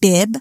bib